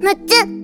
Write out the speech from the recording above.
むっんつ